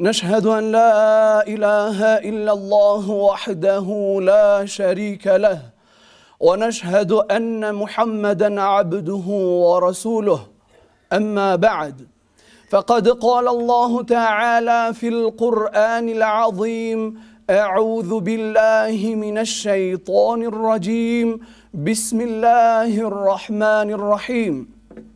نشهد ان لا اله الا الله وحده لا شريك له ونشهد ان محمدا عبده ورسوله اما بعد فقد قال الله تعالى في القرآن العظيم أعوذ بالله من الشيطان الرجيم بسم الله الرحمن الرحيم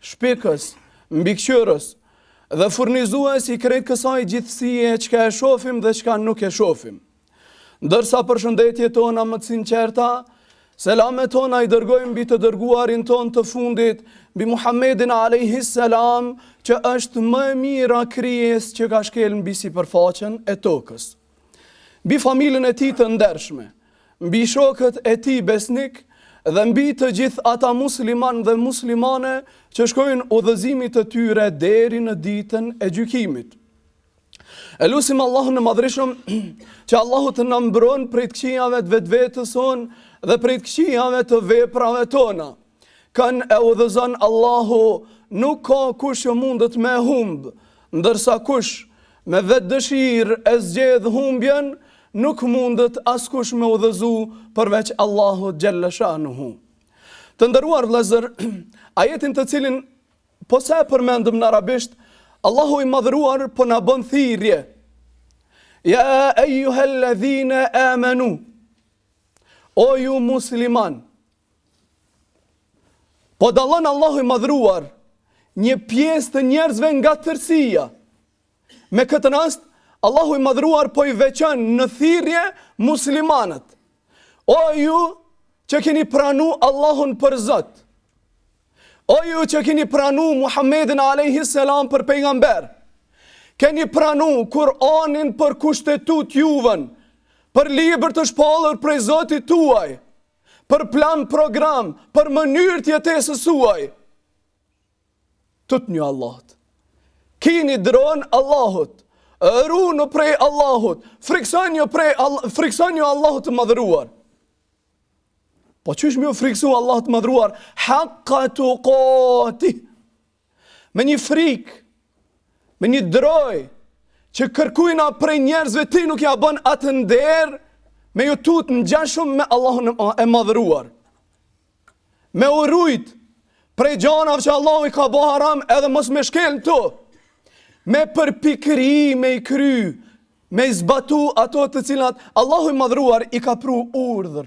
shpikës, mbikëqyrës dhe furnizues i krejt kësaj gjithësie çka e shofim dhe çka nuk e shofim. Ndërsa përshëndetjet tona më të sinqerta, selamet tona i dërgojmë mbi të dërguarin tonë të fundit, mbi Muhammedin alayhi salam, që është më e mira krijesë që ka shkel mbi sipërfaqen e tokës. mbi familjen e tij të ndershme, mbi shokët e tij besnikë dhe mbi të gjithë ata muslimanë dhe muslimane që shkojnë udhëzimit të tyre deri në ditën e gjykimit. E lusim Allahun e madhrishëm që Allahu të na mbron prej të këqijave të vetëvetes sonë dhe prej të këqijave të veprave tona. Kan e udhëzon Allahu nuk ka kush që mundet me e humb, ndërsa kush Me vetë dëshirë e zgjedh humbjen, nuk mundet askush me udhëzu përveç Allahut xhelle shanuhu. Të nderuar vëllezër, ajetin të cilin posa e përmendëm në arabisht, Allahu i madhëruar po na bën thirrje. Ja ejuhel ladhina amanu. O ju muslimanë, Po dallon Allahu i madhruar një pjesë të njerëzve nga tërsia. Me këtë rast, Allahu i madhruar po i veçon në thirrje muslimanët. O ju që keni pranu Allahun për Zot. O ju që keni pranu Muhammedin a.s. për pejgamber. Keni pranu Kur'anin për kushtetutë juven, për libër të shpallur prej Zotit tuaj. për plan program, për mënyrë të jetesës suaj. Tutnju Allahut. Kini dron Allahut. Runu prej Allahut. Friksonju prej, friksonju Allahut të madhëruar. Po qysh m'iu friksu Allahut të madhëruar, hakka tukatih. me një frikë, me një drojë, që kërkujt prej njerëzve ti nuk ia bon atë nder, me ju tut ngjashëm me Allahun e madhëruar. Me u rujt, prej gjanave që Allahu i ka bo haram edhe mos me shkel në tu, me përpikri, me i kry, me i zbatu ato të cilat Allahu i madhëruar i ka pru urdhër.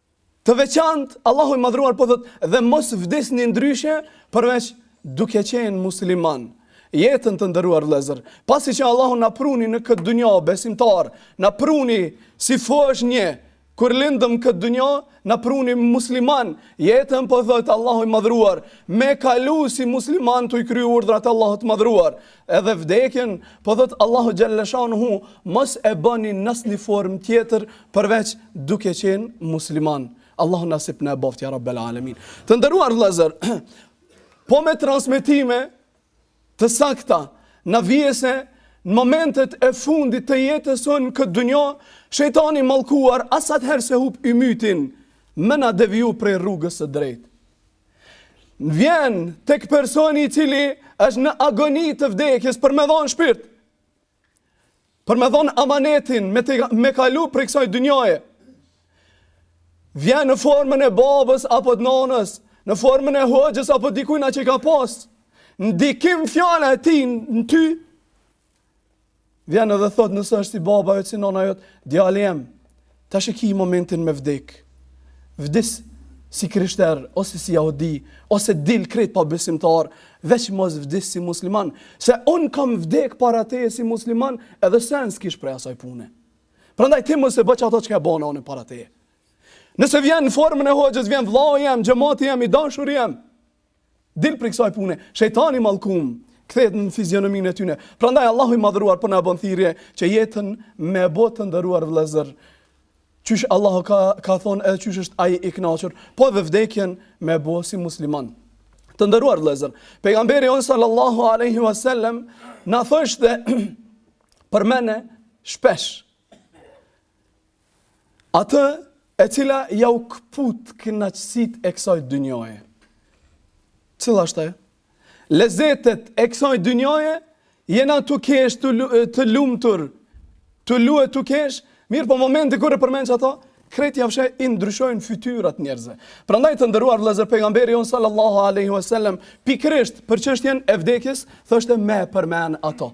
Të veçantë, Allahu i Madhëruar po thotë, dhe mos vdisni ndryshe përveç duke qenë muslimanë. Jetën të nderuar vlezër, pasi që Allahu na pruni në këtë dunja besimtar, na pruni si foshnje, kur lindëm këtë dunja, na pruni musliman, jetën po thotë Allahu i Madhëruar, me kalu si musliman tuj kry urdhrat e Allahut të Madhëruar, Edhe vdekjen, po thotë Allahu xhalleshanuhu, mos e bëni në asni formë tjetër përveç duke qenë musliman. Allahu nasip na e boftë, ja Rabbel Alemin. Të nderuar vllezër, po me transmetime të sakta, na vjen se, në momentet e fundit të jetës onë n'këtë dynjo, shejtani i mallkuar as atëherë s'e hup ymytin, me na deviju prej rrugës së drejtë. Vjen tek personi i cili është në agoni të vdekjes për me dhon shpirt. Për me dhon amanetin me të, me kalu prej kësaj dynjaje. Vjen në formën e babës apo të nonës, në formën e hoxhës apo dikujna që ka pas ndikim fjala e tij në ty Vjen edhe thot nëse është si baba jot si nona jot, djali jem. Tash e ki momentin me vdek. Vdis si krishter ose si jahudi ose dil krejt pa besimtar, veç mos vdis si musliman, se un kam vdek para teje si musliman, edhe sen s'kish prej asaj pune. Prandaj ti mos e bëj ato çka bona unë para teje. Nëse vjen në formën e hoxhës, vjen vllau jem, xhemati jem, i dashuri jem. Dil prej kësaj pune. Shejtani i mallkum kthehet në fizionominë e tyne. Prandaj Allahu i madhëruar po na bën thirrje që jetën me bo të nderuar vëllezër. Qysh Allahu ka ka thonë edhe qysh është ai i kënaqur, po dhe vdekjen me bo si musliman. Të nderuar vëllezër, pejgamberi jonë sallallahu alaihi wasallam na thoshte përmendne shpesh Atë e cila ja u këput kënaqësitë e kësaj dynjaje. Cila është ajo? Lezetet e kësaj dynjaje jena tu kesh, të lumtur, tu lujt tu kesh, mirëpo momenti kur e përmend qato, krejt i ja fshin, i ndryshojnë fytyrat njerëzve. Prandaj të nderuar vëllezër pejgamberi jonë sallallahu alaihi wasallam pikërisht për çështjen e vdekjes thoshte me përmend ato.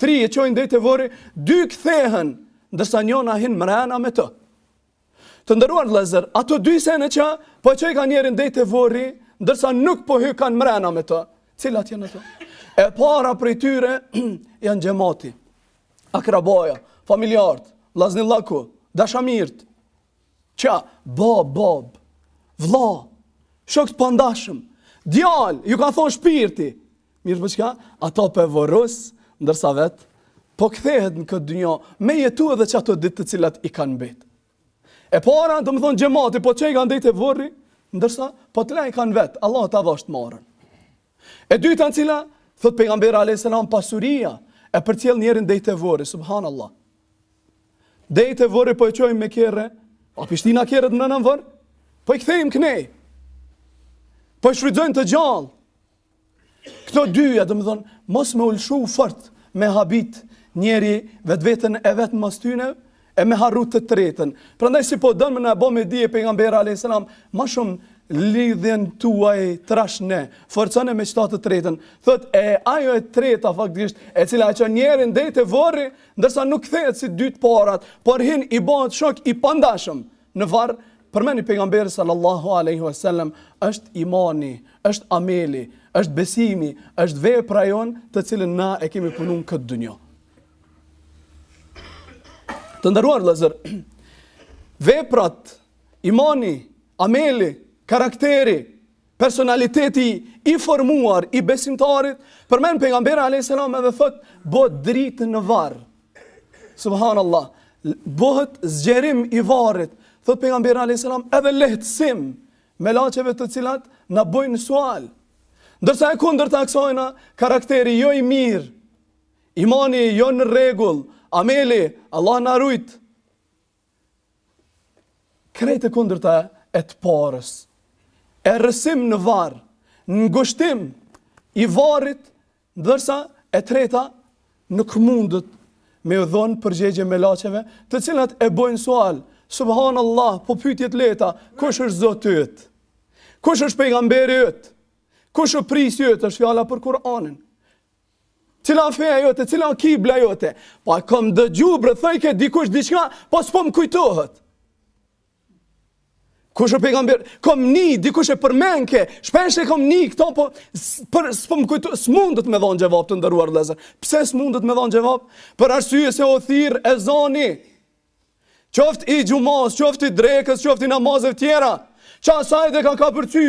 Tri e çojnë deri te vorri, dy kthehen, ndërsa njona hin mrena me to. Të nderuar vllezër, ato dy sene që po e çojkan njerin deri te vorri, ndërsa nuk po hykan mrena me to. Cilat janë ato? E para prej tyre janë xhemati, akrabaja, familjarët, laznillaku, dashamirët, Qa, babë, babë, vlla, shokë të pandashëm, djalë, ju ka dhonë shpirti. Mirëpo çka, ato po e vorros, ndërsa vetë, po kthehet në këtë dynja, me jetu edhe qato ditë të cilat i kanë mbetë. E para, domethonë xhemati, po t'çojkan deri te vorri, ndërsa, po të lejkan vetë, Allahu ta dhashtë marën. E dyta cila, thot pejgamberi alejhi selam pasuria e përcjell njerin dej te vorri, subhanallah. Dej te vorri po e çojmë me kerre, a p'i shtina kerret na në vorr? Po i kthejmë knej. Po i shfrytëzojnë të gjallë. Këto dyja, domethonë, mos m'u lshu fort me habit njeri vetveten e vet mas tyne, E me harru të tretën. Prandaj si po don me na bo me dije pejgamberi alejhi selam ma shumë lidhjen tuaj trashne, forcone me qta të tretën. Thot e ajo e treta faktikisht e cila e çon njerin dej te vorri ndërsa nuk kthehet si dy të parat, por hin i bahet shok i pandashëm në varr, përmeni pejgamberi sallallahu alejhi ve selem, është imani, është ameli, është besimi, është vepra jonë të cilën na e kemi punu në këtë dynja. Të nderuar vllezër, veprat, imani, ameli, karakteri, personaliteti i formuar i besimtarit, përmend pejgamberi a.s. edhe thot, bohet dritë në varr. Subhanallah, bohet zgjerim i varrit, thot pejgamberi a.s. edhe lehtësim melaqeve të cilat na bojnë sual. Ndërsa e kundërta e ksojna, karakteri jo i mirë, Imani jo në rregull, ameli, Allah na rujt. Krejt e kundërta e të parës. Errësim në varr, ngushtim i varrit, ndërsa e treta nuk mundet me ju dhon përgjegje melaqeve, të cilat e bojnë sual. Subhanallah, po pytje t'leta, kush është Zoti yt? Kush është pejgamberi yt? Kush është prisi yt? Është fjala për Kur'anin. Cila feja jote, cila kibla jote? Po po, kom dëgju, bre, thojke dikush diçka, po po, s'po më kujtohet. Kush o pejgamber, kom ni, dikush e përmenke, shpesh e kom ni, këto po, por s'po më kujtohet, s'mundet me dhonë xhevap të nderuar vllezër. Pse s'mundet me dhonë xhevap? Për arsye se o thirr ezani, qoftë i xhumas, qoftë i drekës, qoftë i namazeve tjera, qa sajde ka ka përqy,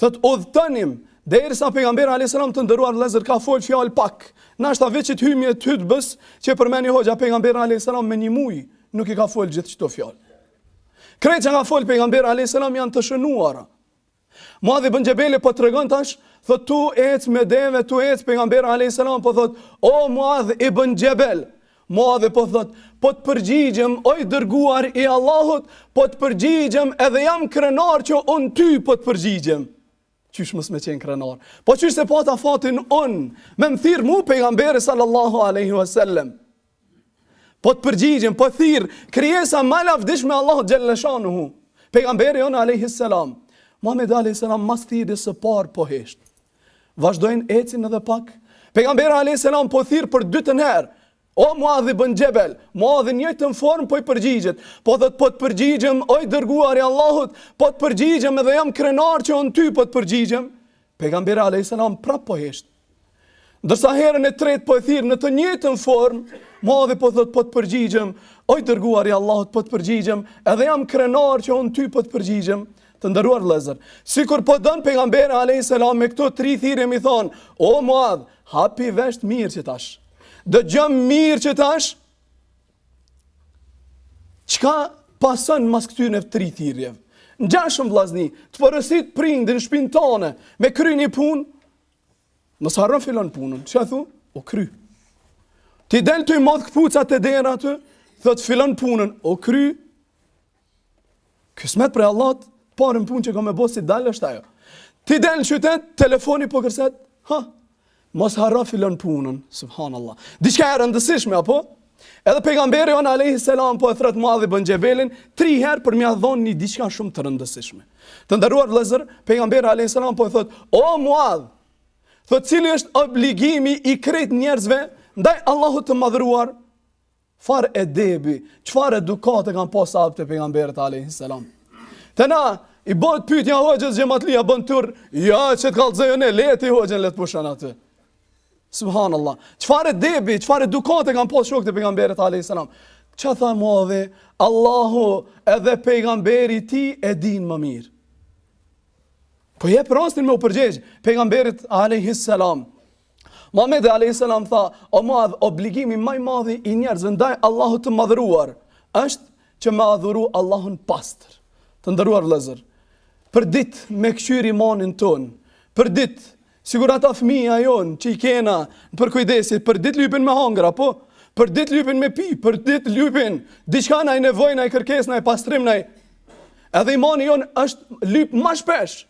Thot udhëtonim derisa pejgamberi alayhis salam të nderuar vëllezër ka fol fjalë pak. Ndoshta veç qit hymje të hutbës që përmeni hoxha pejgamberi alayhis salam me një muj nuk i ka fol gjithë qto fjalë. Krejt qa ka fol pejgamberi alayhis salam janë të shënuara. Muadh ibn Xhebeli po tregon tash, thot tu ec me deve, tu ec pejgamberi alayhis salam po thot o Muadh ibn Xhebel, Muadhi po thot, po të përgjigjem o i dërguar i Allahut, po të përgjigjem edhe jam krenar që unë ty po të përgjigjem. Qysh mos me qenë krenar. Po qysh se pata fatin unë, me më thirr mu pejgamberi sallallahu aleyhi wa sallem. Po të përgjigjem, po thirr, krijesa ma e lavdishme e Allahut xhelle shanuhu. Pejgamberi jonë aleyhi sallam. Muhammedi aleyhi sallam mas thirrjes së parë po hesht. Vazhdojnë ecin edhe pak. Pejgamberi alejhi selam po e thirr për të dytën herë. O Muadh ibn Xhebel, Muadhi në të njëjtën formë po i përgjigjet. Po thot po të përgjigjem o i dërguar i Allahut, po të përgjigjem edhe jam krenar që unë ty po të përgjigjem. Pejgamberi alejhi selam prap po hesht. Ndërsa herën e tretë po e thirr në të njëjtën formë, Muadhi po thot po të përgjigjem, o i dërguar i Allahut po të përgjigjem, edhe jam krenar që on ty po të përgjigjem. Të nderuar vllezër, sikur po don pejgamberi a.s. me këto tri thirrje me i thonë, o Muadh, hapi veshët mirë që tash, dëgjomë mirë që tash, çka pason mas këtyne tri thirrjeve? Ngjashëm vllazni, të porosit prindi në shpinë tane, me kry një punë, mos harro filan punën, çka thu? O kry. Ti del tu i mathë këpucat te dera, të thot filan punën, o kry, Kismet prej Allahut, e para punë që ka me bo si dal është ajo. Ti del në qytet, telefoni po kërset, ha, mos harro filan punën, subhanallah. Diçka e rëndësishme apo? Edhe pejgamberi jonë alayhi salam po e thret Muadh ibn Xhebelin tri herë për me ia dhon një diçka shumë të rëndësishme. Të nderuar vëllezër, pejgamberi alayhi salam po i thot, "O Muadh, thot cili është obligimi i krejt njerëzve ndaj Allahut të madhëruar Çfarë edebi, çfarë edukate kanë pas sahabët e pejgamberit alayhis salam. Te na i bëhet pyetja hoxhës xhematlia bën turr, ja qe të kallzoj unë, lete hoxhën le të pushon aty. Subhanallah. Çfarë edebi, çfarë edukate kanë pas shokët e pejgamberit alayhis salam. Çka tha Muadhi? Allahu edhe pejgamberi i tij e dinë më mirë. Po i jep rastin me u përgjegj pejgamberit alayhis salam. Muhamedi alayhi salam tha, o Muadh, obligimi ma i madh i njerëzve ndaj Allahut të madhëruar është që me adhuru Allahun pastër. Të nderuar vëllezër, për ditë me këqyr imanin tonë, për ditë, sikur ata fëmija jonë që i kena në përkujdesje, për ditë lypin me hangër apo, për ditë lypin me pi, për ditë lypin diçka, naj nevojë, naj kërkesë, naj pastrim, edhe imani jonë ashtu lyp ma shpesh,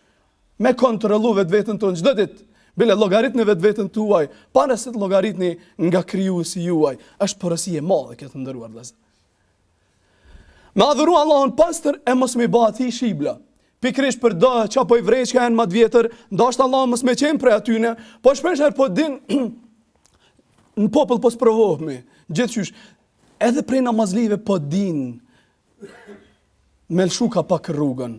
Me kontrollu vetveten tonë çdo ditë. Bile llogaritne vetveten tuaj, para se të llogaritni nga Krijuesi juaj, është porosi e madhe kjo të nderuar vllezër. Me adhuru Allahun pastër e mos me i ba Atij shirk, pikërisht për do që apo i vrejsh ka e nëmat e vjetër, ndashtë Allahu mos me qenë prej atyne, po shpesh herë po din në popël po së provohëmi, gjithë qysh, edhe prej namazlive po din me lëshu ka pak rrugën,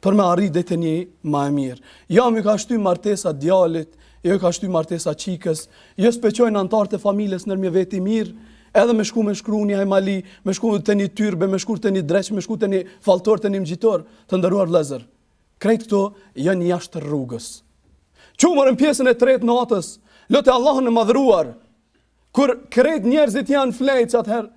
për me arri deri te një ma e mirë. Jo m'i ka shty martesa djallit, jo ka shty martesa çikës, jo s'pe çojnë antarët e familjes nërmjet veti mirë, edhe me shku me shkru një hajmali, me shku te një tyrbe, me shku te një dreq, me shku te një falltor, te një magjistar, të nderuar vllezër. Krejt këto janë jashtë rrugës. Çu mre n' pjesën e tretë t'natës, lute Allahun e madhëruar, Kur krejt njerëzit janë flejtë qatëherë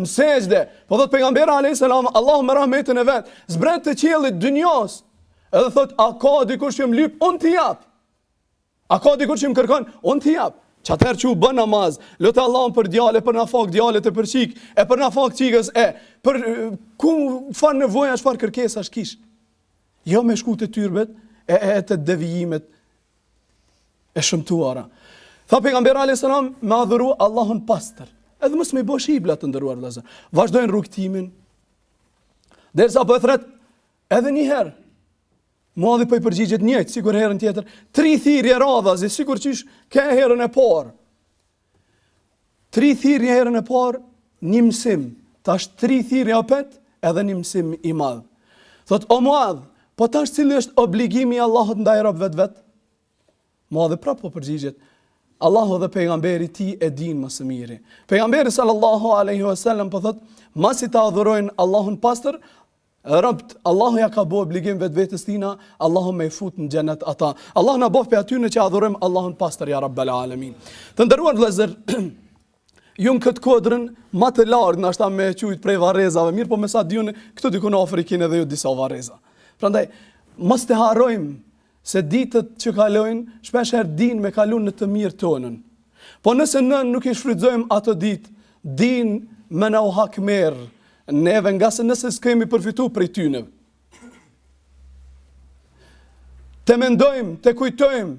në sexhde, po thot pejgamberi alayhis salam, Allahu me rahmetin e vet, zbret te qielli i dynjasë. Edhe thot, a ka dikush që më lyp, unë t'i jap. A ka dikush që më kërkon, unë t'i jap. Qatëherë çu bën namaz, lute Allahun për djale, për nafakë t'djalit e për çikë, e për nafakë t'çikës e, për çfarë nevoja, farë kërkesa që ki. Jo me shku te tyrbet e, e te devijimet e shëmtuara. Tha pejgamberi alayhis salam me adhuru Allahun pastër. Edhe mos me i bo shirk të nderuar vëllezër. Vazhdojnë rrugtimin. Derisa po e thret edhe një herë. Muadhi po i përgjigjet njëjtë sikur herën tjetër, tri thirrje radhazi sikur qysh ke herën e parë. Tri thirrje herën e parë, një mësim, tash tri thirrje apet, edhe një mësim i madh. Thot o Muadh, po tash cili është obligimi i Allahut ndaj robëve të vet? Muadhi prapë po përgjigjet, Allahu dhe pejgamberi i Tij e dinë më së miri. Pejgamberi sallallahu alaihi wasallam po thot, masi ta adhurojnë Allahun pastër, Robt, Allahu ja ka bo obligim vetvetes tina, Allahu me i fut në xhenet ata. Allah na bëftë prej atyne që adhurojmë Allahun pastër, ja rabbel alemin. Të nderuar vllezër, ju në këtë kodrën, ma të lartën ashtu me e qujtë prej varrezave, mirëpo me sa di unë, këtu dikun afër i kini dhe ju disa varreza. Prandaj, mos të harrojmë Se ditët që kalojnë shpesh herë dinë me kalu në të mirë tonën. Po nëse na nuk i shfrytëzojmë ato ditë, dinë me na u hakmerr neve ngase nëse s'kemi përfitu prej tyne. Të mendojmë, të kujtojmë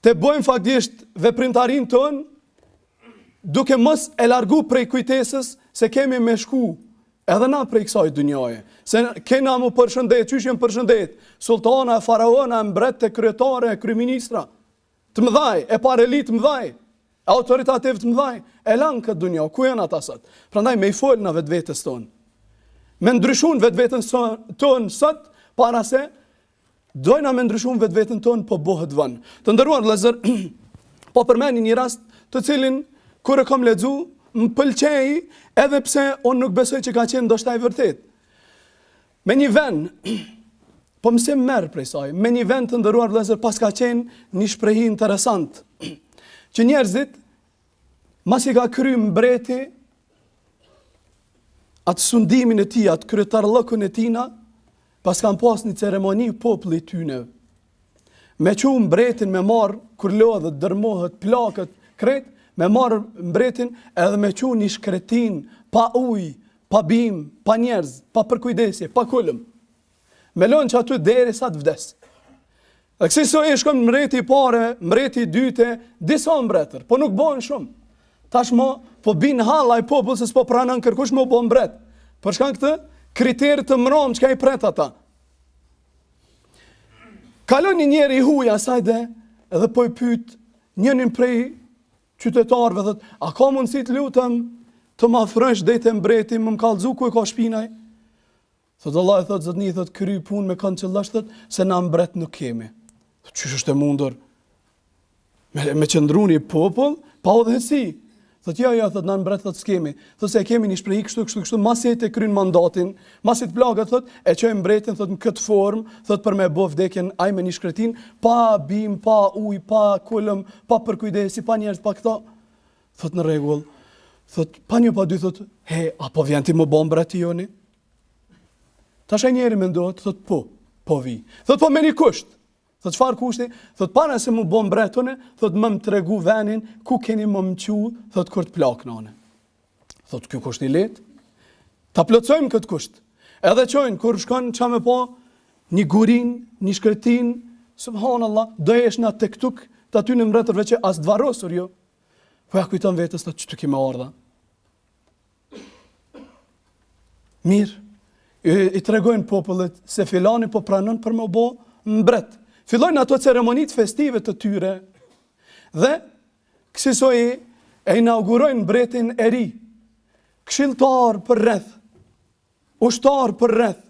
Të bëjmë faktikisht veprimtarinë tonë duke mos e largu prej kujtesës se kemi me shku edhe na prej kësaj dynjaje, se kena mu përshëndet, qysh janë përshëndet, sultana, faraona, mbretë e, kryetarë e, kryeministra, të mëdhaj, e parelinj t'mëdhaj, autoritativ të mëdhaj, e lanë këtë dynja, ku janë ata sot? Prandaj me i folë na vetvetes tonë, me ndryshu na vetveten tonë sot, para se Dojna me ndryshu vetveten tonë, po bohet vonë. Të nderuar vëllezër, po përmendi një rast të cilin, kur e kom lexu, më pëlqeu edhe pse unë nuk besoj që ka qenë ndoshta i vërtetë. Me një ven, po mësim merr prej saj, me një ven, të nderuar vëllezër, paska qenë një shprehi interesant, që njerëzit Masi e ka kry mbreti atë sundimin e tij, atë kryetarllëkun e tina, paskan pas një ceremoni populli i tyne. Me çu mbretin me marrë, kur lodhet, dërmohet, plaket, krejt, me marrë mbretin edhe me çu në një shkretinë, pa ujë, pa bimë, pa njerëz, pa përkujdesje, pa kulm. Me lënë qaty derisa të vdes. Dhe kësisoj shkon mreti i parë, mreti i dytë, disa mbretër, po nuk bojnë shumë. Tash mo, po bin n'hall ai popull se s'po pranën kërkush me u bo mbret. Për shkak t'këtij kriterit të mromë që ka i pret ata. Kalon një njeri i huj asajde edhe po e pyt njënin prej qytetarëve, a ka mundësi të lutem të m'afrojsh deri te mbreti, me më kallëzu ku e ka shpinë ai Thotë vëllai thotë zotni thotë krye punë me kënd qëllosh thotë se na mbret nuk kemi. Thotë çysh është e mundur me me qëndru ni popull pa udhëheqësi. Thotë jo jo thotë na mbret thotë s'kemi. Thotë se e kemi një shprehi kështu kështu kështu masi ta kryn mandatin, masi të plaket thotë e çojmë mbretin thotë në këtë formë thotë për me bo vdekjen ai me një shkretinë pa bimë, pa ujë, pa kulm, pa përkujdesje, pa njerëz, pa këto. Thotë në rregull. Thotë pa një pa dy thotë he a po vjen ti me u bo mbret joni? Tash ai njeri mendohet, thot po, po vij. Thot po me një kusht. Thot çfarë kushti? Thot para se mu bë mbret unë, thot me më tregu venin ku keni me më çu, thot kur të plakna unë. Thot ky kusht i lehtë. Ta plotësojmë këtë kusht. Edhe e çojnë kur shkon ça me pa, një gurinë, një shkretinë, subhanallah, do eshtna tek-tuk, t'atyne mbretërve që as të varrosur jo. Po ja kujton vetes thot qitu ki me ardhë. Mirë, i, i tregojnë popullit se filani po pranon për m'u bo mbret. Fillojnë ato ceremonitë festive të tyre dhe kësisoj e inaugurojnë mbretin e ri. Këshilltarë përreth, ushtarë përreth,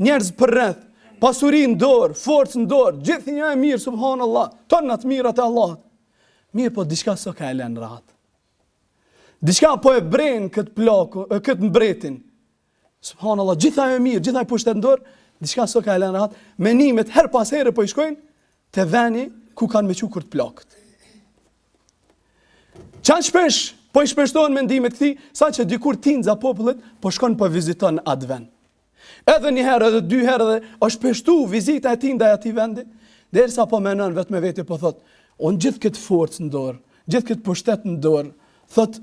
njerëz përreth, pasuri në dorë, forcë në dorë, gjithë ajo e mirë, subhanallah, tona të mirat e Allahut. Mirëpo, diçka s'o ka e len rahat. Diçka po e bren këtë plakun, këtë mbretin. Subhanallah, gjithë ajo e mirë, gjithë ai pushtet në dorë, diçka s'o ka e len rahat. Menimet, herë pas here po i shkojnë, te veni ku kanë me çu kur të plaket. Aq shpesh, po i shpeshtohen mendimet këtij, sa që dikur tinza popullit, po shkon po viziton atë vend. Edhe një herë, edhe dy herë, edhe u shpeshtu vizita e tij ndaj atij vendi, derisa po menon vetë me veti po thotë, unë gjithë këtë forcë në dorë, gjithë këtë pushtet në dorë, thot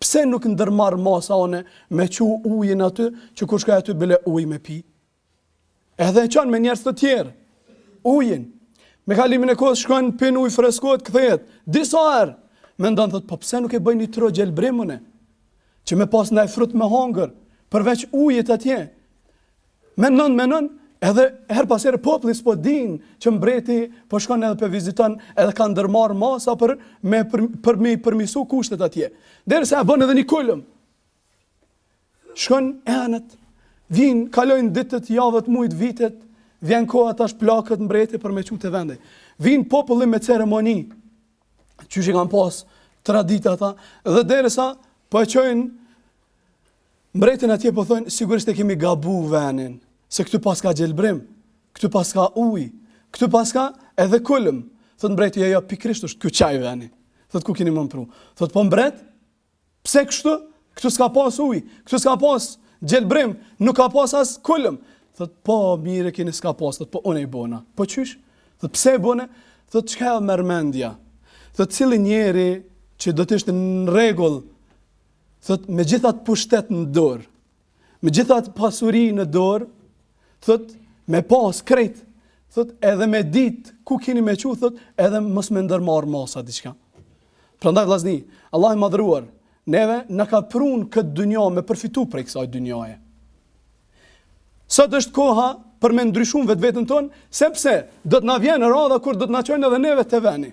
pse nuk ndërmarr masa unë me çu ujin aty që kur shkoj aty bile ujë me pi Edhe e çon me njerëz të tjerë, ujin, me kalimin e kohës shkon pin ujë freskohet, kthehet, disa herë, mendon thotë, po pse nuk e bëj një troh gjelbrim unë, që me pas naj frut me hongër, përveç ujit atje, mendon, mendon, edhe herë pas here populli s'po din që mbreti po shkon edhe po e viziton edhe ka ndërmarrë masa për me për, për me përmisu kushtet atje. Derisa e bën edhe një kulm. Shkojnë netët, vijnë, kalojnë ditët, javët, mujt, vitet, vjen koha tash plaket mbreti për me çu te vendi. Vijnë populli me ceremoni, qysh e kanë pas traditë ata, dhe derisa po e çojnë mbretin atje po thonë, sigurisht e kemi gabu venin, se këtu paska gjelbrim, këtu paska uj, këtu paska edhe kulm, thotë mbreti jo, jo pikrisht është ky qaj veni, thotë ku kini me më pru, thotë po mbret, Pse kështu? Këtu s'ka pas uj, këtu s'ka pas gjelbrim, nuk ka pas as kulm. Thot, po, mirë e keni s'ka pas, thot, po, unë i bona. Po, qysh? Thot, pse i bona? Thot, çka ju merr mendja? Thot, cili njeri që do të ishte në rregull, thot, me gjithë atë pushtet në dorë, me gjithë atë pasuri në dorë, thot, me pas krejt, thot, edhe me dit, ku kini me më çu, thot, edhe mos me ndërmarrë masa, diçka. Prandaj, vllazni, Allahu i madhëruar, neve na ka pru n'këtë dynja me përfitu prej kësaj dynjaje. Sot është koha për me ndryshu vetveten tonë, sepse do të na vjen radha kur do të na çojnë edhe neve te veni.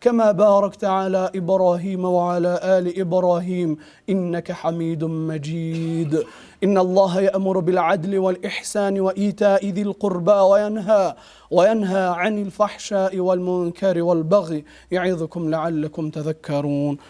كما باركت على إبراهيم وعلى آل إبراهيم إنك حميد مجيد إن الله يأمر بالعدل والإحسان وإيتاء ذي القربى وينهى وينهى عن الفحشاء والمنكر والبغي يعظكم لعلكم تذكرون